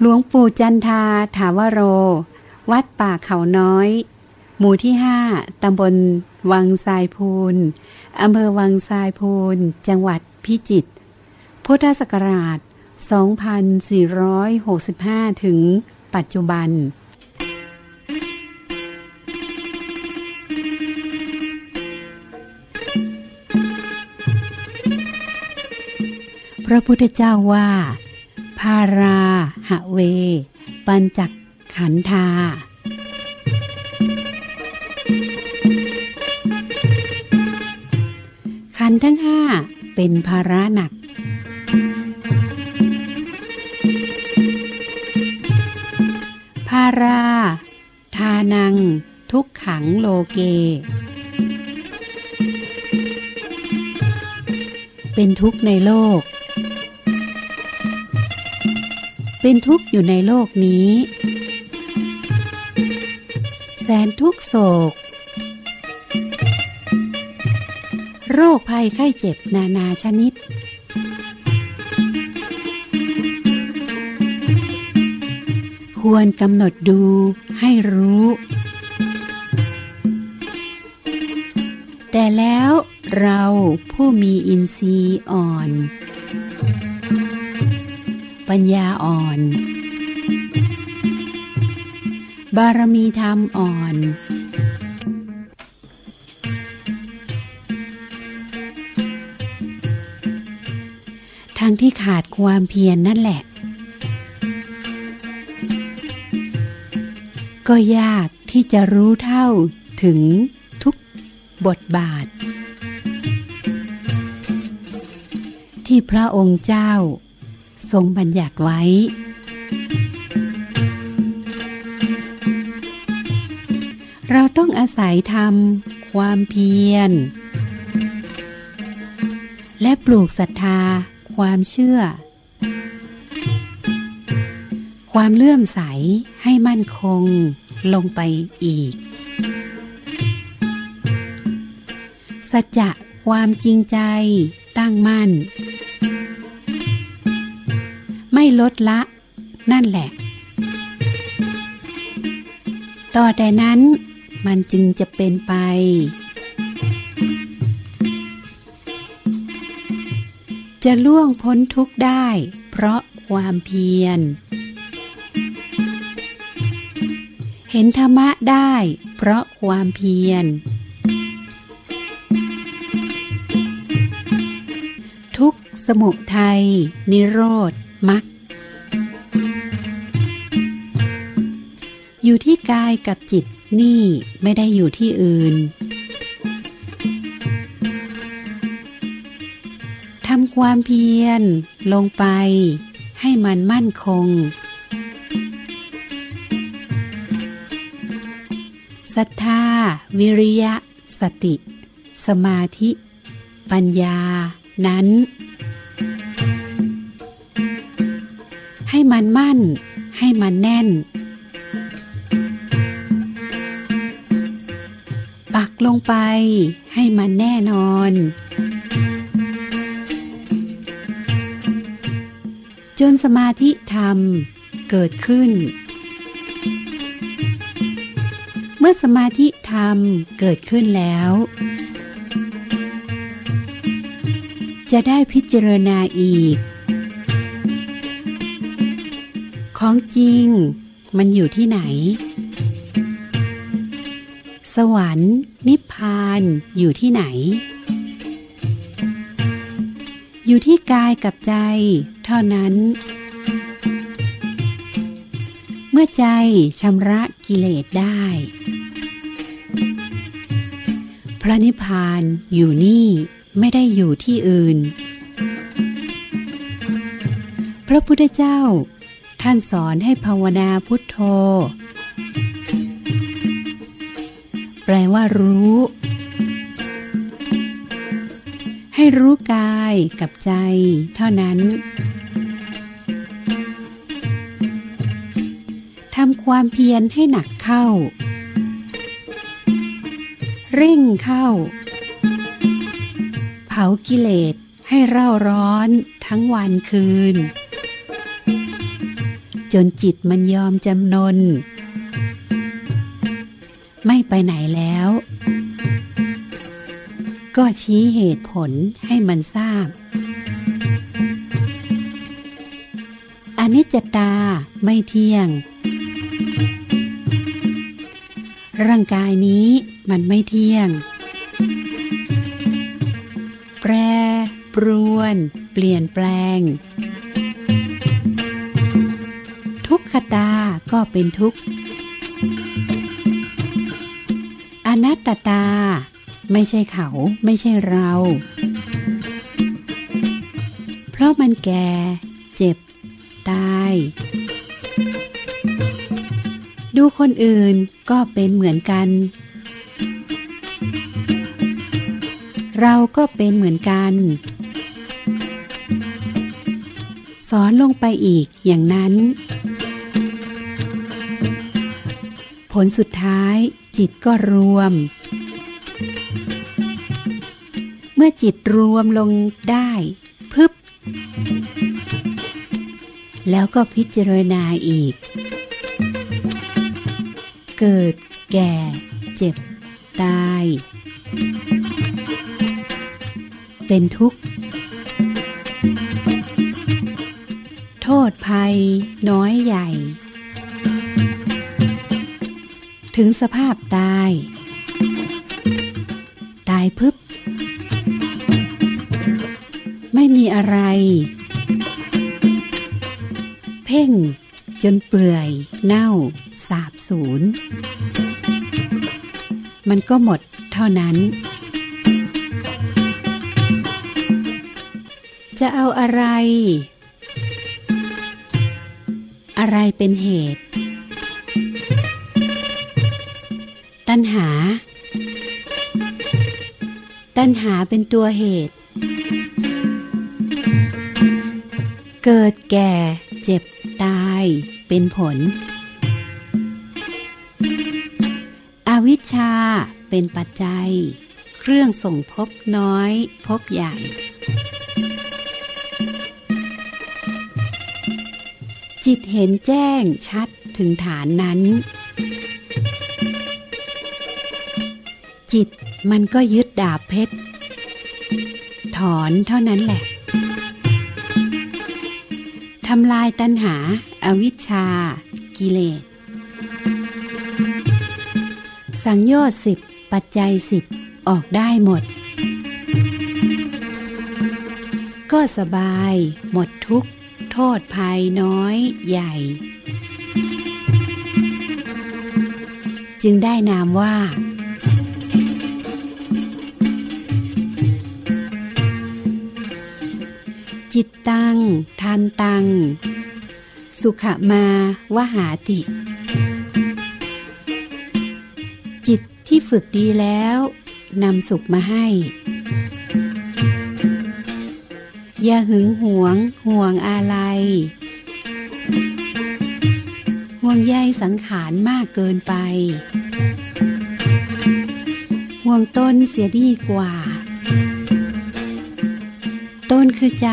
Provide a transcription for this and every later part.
หลวงปู่จันทาถาวโร วัดป่าเขาน้อย หมู่ที่ห้าตำบลวังทรายพูนอำเภอวังทรายพูนจังหวัดพิจิตร พุทธศักราช 2465 ถึงปัจจุบันพระพุทธเจ้าว่าาราหะเว ปัญจักขันธาขันทั้งห้าเป็นภาระหนัก ภารา ทานัง ทุกขังโลเก เป็นทุกข์ในโลก เป็นทุกข์อยู่ในโลกนี้ แสนทุกโศก โรคภัยไข้เจ็บนานาชนิด ควรกำหนดดูให้รู้ แต่แล้วเราผู้มีอินทรีย์อ่อน ปัญญาอ่อน บารมีธรรมอ่อน ทางที่ขาดความเพียรนนั่นแหละ ก็ยากที่จะรู้เท่าถึงทุกบทบาท ที่พระองค์เจ้า ทรงบัญญัติไว้ เราต้องอาศัยทำความเพียร และปลูกศรัทธา ความเชื่อ ความเลื่อมใสให้มั่นคงลงไปอีก สัจจะความจริงใจตั้งมั่น ลดละ นั่นแหละ ต่อแต่นั้นมันจึงจะเป็นไป จะล่วงพ้นทุกข์ได้ เพราะความเพียร เห็นธรรมะได้ เพราะความเพียร ทุกสมุทัยนิโรธมรรค อยู่ที่กายกับจิตนี่ไม่ได้อยู่ที่อื่นทำความเพียร ลงไป ให้มันมั่นคงศรัทธา วิริยะ สติ สมาธิ ปัญญา นั้น ให้มันมั่น ให้มันแน่น ลงไปให้มันแน่นอน จนสมาธิธรรมเกิดขึ้น เมื่อสมาธิธรรมเกิดขึ้นแล้ว จะได้พิจารณาอีก ของจริงมันอยู่ที่ไหน สวรรค์ นิพพานอยู่ที่ไหน อยู่ที่กายกับใจ เท่านั้น เมื่อใจชำระกิเลสได้ พระนิพพานอยู่นี่ไม่ได้อยู่ที่อื่น พระพุทธเจ้า ท่านสอนให้ภาวนาพุทโธ ว่ารู้ ให้รู้กายกับใจ เท่านั้นทำความเพียรให้หนักเข้า เร่งเข้า เผากิเลสให้เร่าร้อนทั้งวันคืน จนจิตมันยอมจำนน ไม่ไปไหนแล้ว ก็ชี้เหตุผลให้มันทราบอนิจจตาไม่เที่ยง ร่างกายนี้มันไม่เที่ยง แปร ปรวน เปลี่ยนแปลง ทุกขตาก็เป็นทุกข์ นัตตา ไม่ใช่เขาไม่ใช่เรา เพราะมันแก่ เจ็บ ตาย ดูคนอื่นก็เป็นเหมือนกัน เราก็เป็นเหมือนกัน สอนลงไปอีกอย่างนั้น ผลสุดท้าย จิตก็รวม เมื่อจิตรวมลงได้ พึบ แล้วก็พิจารณาอีก เกิดแก่ เจ็บ ตาย เป็นทุกข์ โทษภัยน้อยใหญ่ ถึงสภาพตาย ตายพึบ ไม่มีอะไร เพ่ง จนเปื่อย เน่า สาบสูญ มันก็หมดเท่านั้น จะเอาอะไร อะไรเป็นเหตุ ตัณหาเป็นตัวเหตุ เกิดแก่เจ็บตายเป็นผล อวิชชาเป็นปัจจัย เครื่องส่งพบน้อย พบใหญ่ จิตเห็นแจ้งชัดถึงฐานนั้น จิต มันก็ยึดดาบเพชร ถอนเท่านั้นแหละทำลายตัณหาอาวิชชา กิเลส สังโยชน์สิบปัจจัยสิบออกได้หมด ก็สบายหมดทุกข์โทษภัยน้อยใหญ่ จึงได้นามว่า จิตตัง ทานตัง สุขมาวหาติ จิตที่ฝึกดีแล้วนำสุขมาให้ อย่าหึงหวงห่วงอะไรห่วงใยสังขารมากเกินไป ห่วงต้นเสียดีกว่า ต้นคือใจ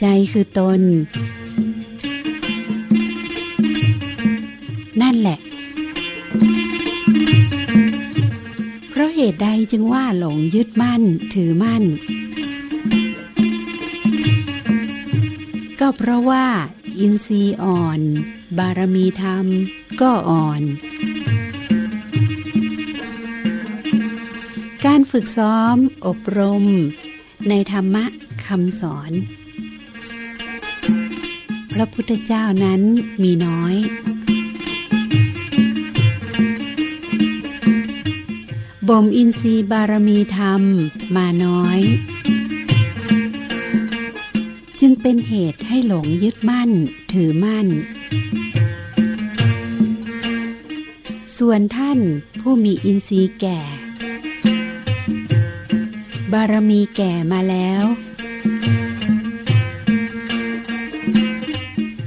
ใจคือตน นั่นแหละ เพราะเหตุใดจึงว่าหลงยึดมั่นถือมั่น ก็เพราะว่า อินทรีย์อ่อน บารมีธรรมก็อ่อน การฝึกซ้อมอบรม ในธรรมะคำสอน พระพุทธเจ้านั้นมีน้อย บ่มอินทรีย์บารมีธรรมมาน้อย จึงเป็นเหตุให้หลงยึดมั่นถือมั่น ส่วนท่านผู้มีอินทรีย์แก่ บารมีแก่มาแล้ว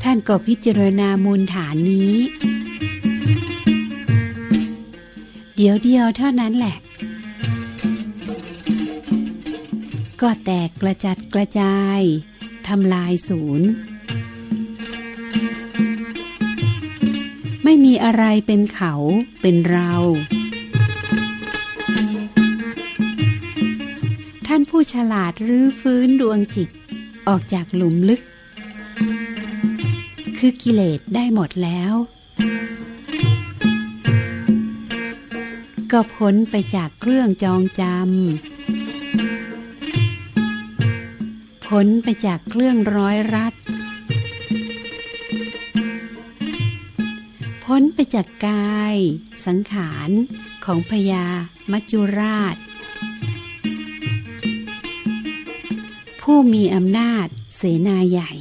ท่านก็พิจารณามูลฐานนี้ เดี๋ยวเดียวเท่านั้นแหละ ก็แตกกระจัดกระจายทำลายศูนย์ ไม่มีอะไรเป็นเขาเป็นเรา ท่านผู้ฉลาดรื้อฟื้นดวงจิต ออกจากหลุมลึก คือกิเลสได้หมดแล้ว ก็พ้นไปจากเครื่องจองจำพ้นไปจากเครื่องร้อยรัด พ้นไปจากกาย สังขารของพญามัจจุราช ผู้มีอำนาจ เสนาใหญ่